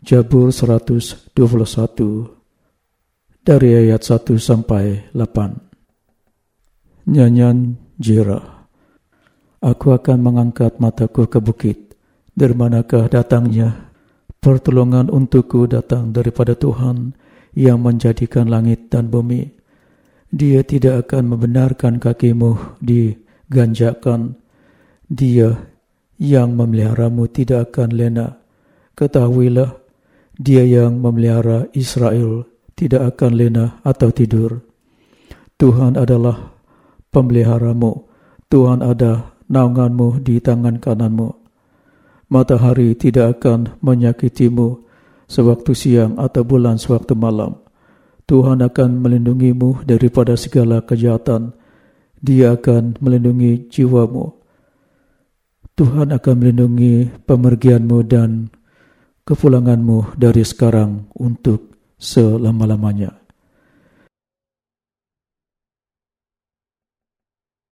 Jabur 121 dari ayat 1 sampai 8. Nyanyian Jira. Aku akan mengangkat mataku ke bukit. Dari manakah datangnya? Pertolongan untukku datang daripada Tuhan yang menjadikan langit dan bumi. Dia tidak akan membenarkan kakimu diganjakan. Dia yang memeliharamu tidak akan lena. Ketahuilah dia yang memelihara Israel tidak akan lena atau tidur. Tuhan adalah pemeliharamu. Tuhan ada naunganmu di tangan kananmu. Matahari tidak akan menyakitimu sewaktu siang atau bulan sewaktu malam. Tuhan akan melindungimu daripada segala kejahatan. Dia akan melindungi jiwamu. Tuhan akan melindungi pemergianmu dan kepulanganmu dari sekarang untuk selama-lamanya.